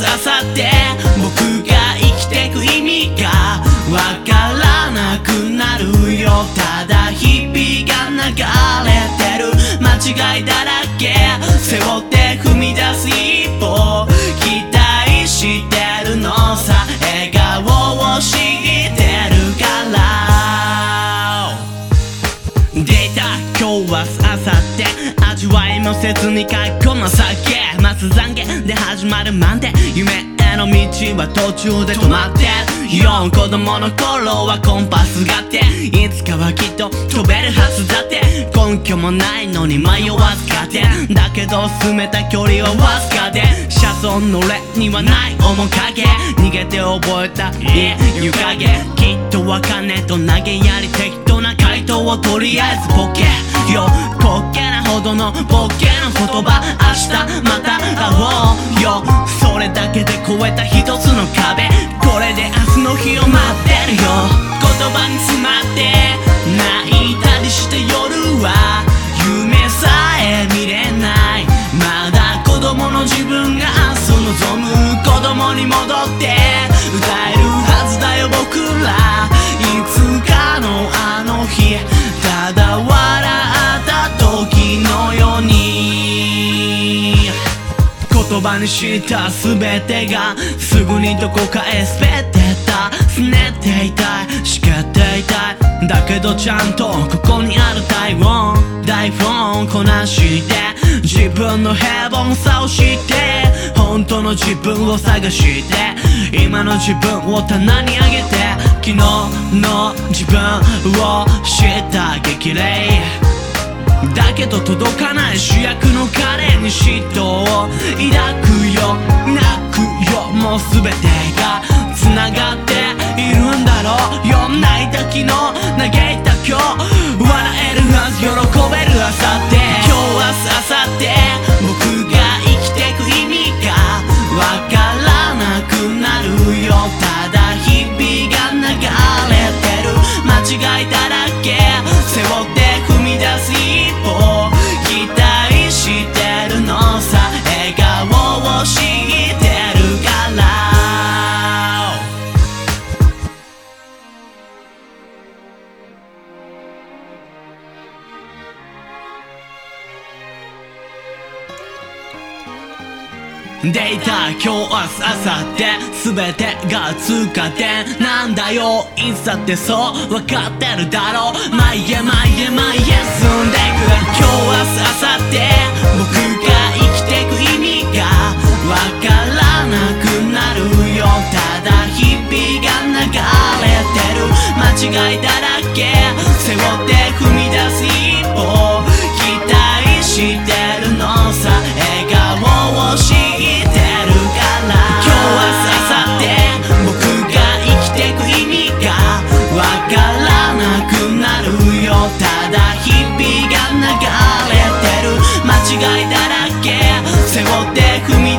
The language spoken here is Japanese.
明後日僕が生きてく意味がわからなくなるよただ日々が流れてる間違いだらけ背負って踏み出す一歩期待してるのさ笑顔を知ってるからデータ今日は明後日味わいもせずに書き込む酒。まず懺悔で始まるマンデー夢への道は途中で止まって。る4子供の頃はコンパスがって。いつかはきっと飛べるはずだって。根拠もないのに迷わずかって。だけど進めた距離はわずかで。車窓の俺にはない面影。逃げて覚えたいい湯影きっとわかんねえと投げやり適当な回答をとりあえずボケ。よほどのボケの言葉。明日また会おうよ。それだけで越えた一つの壁。これで明日の日を待ってるよ。言葉に詰まって泣いたりして夜は。夢さえ見れない。まだ子供の自分が明日望む子供に戻って歌えるにした全てがすぐにどこかへ滑ってたすねっていた。いしけっていた。いだけどちゃんとここにある台本台本こなして。自分の平凡さを知って。本当の自分を探して。今の自分を棚に上げて。昨日の自分を知った激励。だけど届かない主役の彼に嫉妬を抱くよ。泣くよ。もう全てが繋がっているんだろう。よ泣いた昨日嘆いた今日。笑えるはず喜べる明後日今日明日明後日。僕が生きてく意味がわからなくなるよ。ただ日々が流れてる。間違いだらけ。背負って踏み出す一歩期待してデータ今日明日明後日全てが通過点なんだよ。いつだってそう分かってるだろう。前へ前へ前へ進んでいく。今日明日明後日僕が生きてく意味がわからなくなるよ。ただ日々が流れてる。間違いだ違いだらけ。背負って踏み